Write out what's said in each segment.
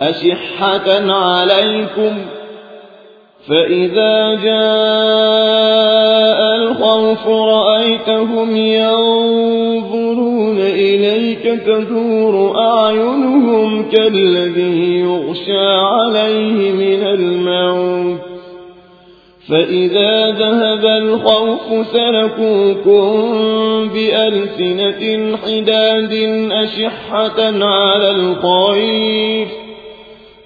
أشحة عليكم فإذا جاء الخوف رأيتهم ينظرون إليك تدور أعينهم كالذي يغشى عليه من الموت فإذا ذهب الخوف سلكوكم بألسنة حداد أشحة على الخير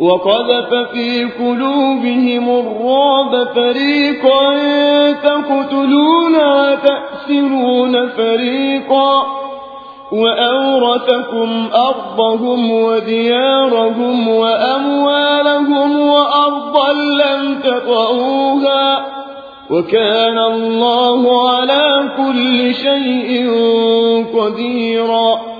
وقذف في قلوبهم الرعب فريقا تقتلون وتأسرون فريقا وأورثكم أرضهم وديارهم وأموالهم وأرضا لم تطئوها وكان الله على كل شيء قديرا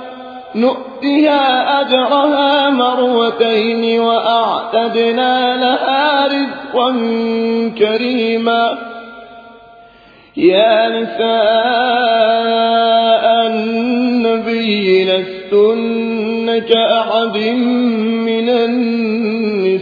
نؤتها أجرها مرتين وأعتدنا لها رزقا كريما. يا نساء النبي لستن كأحد من النساء.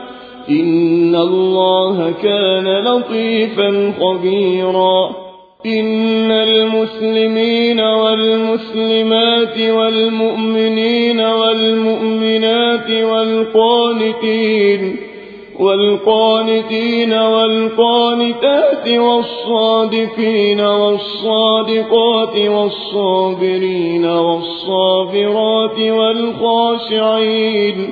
إن الله كان لطيفا خبيرا إن المسلمين والمسلمات والمؤمنين والمؤمنات والقانتين والقانتين والقانتات والصادقين والصادقات والصابرين والصابرات والخاشعين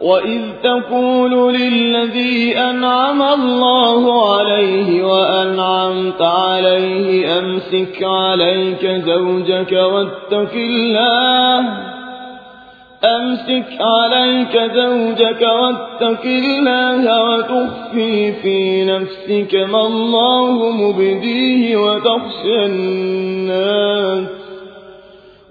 وإذ تقول للذي أنعم الله عليه وأنعمت عليه أمسك عليك زوجك واتق الله أمسك عليك زوجك واتق الله وتخفي في نفسك ما الله مبديه وتخشى الناس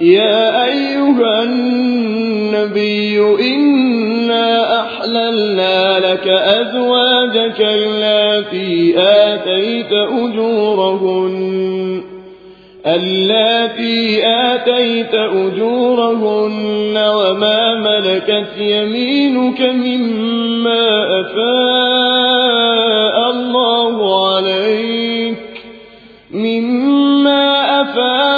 يا أيها النبي إنا أحللنا لك أزواجك التي آتيت أجورهن اللاتي آتيت أجورهن وما ملكت يمينك مما أفاء الله عليك مما أفاء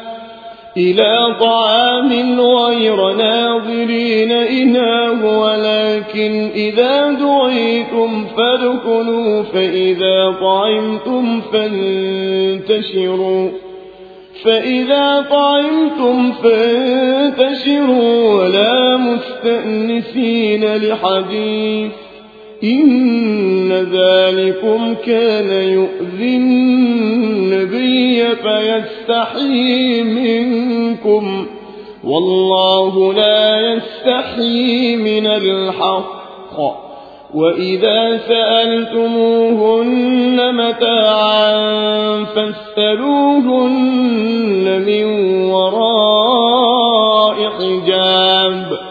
إلى طعام غير ناظرين إناه ولكن إذا دعيتم فادخلوا فإذا طعمتم فانتشروا. فإذا طعمتم فانتشروا ولا مستأنسين لحديث. إن ذلكم كان يؤذي النبي فيستحيي منكم والله لا يستحيي من الحق. وإذا سألتموهن متاعا فاسألوهن من وراء حجاب.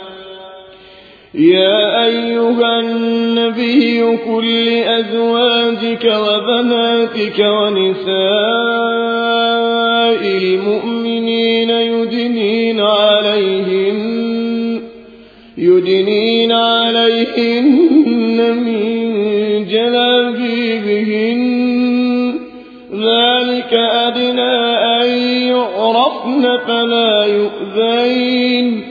يا أيها النبي كل أزواجك وبناتك ونساء المؤمنين يدنين عليهن يدنين عليهن من جلابيبهن. ذلك أدنى أن يعرفن فلا يؤذين.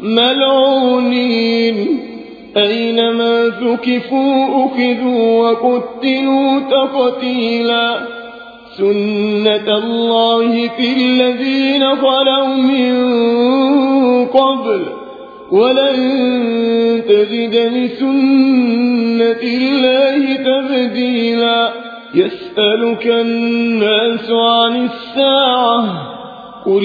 ملعونين. أينما ثكفوا أخذوا وقتلوا تقتيلا. سنة الله في الذين خلوا من قبل. ولن تجد لسنة الله تبديلا. يسألك الناس عن الساعة. قل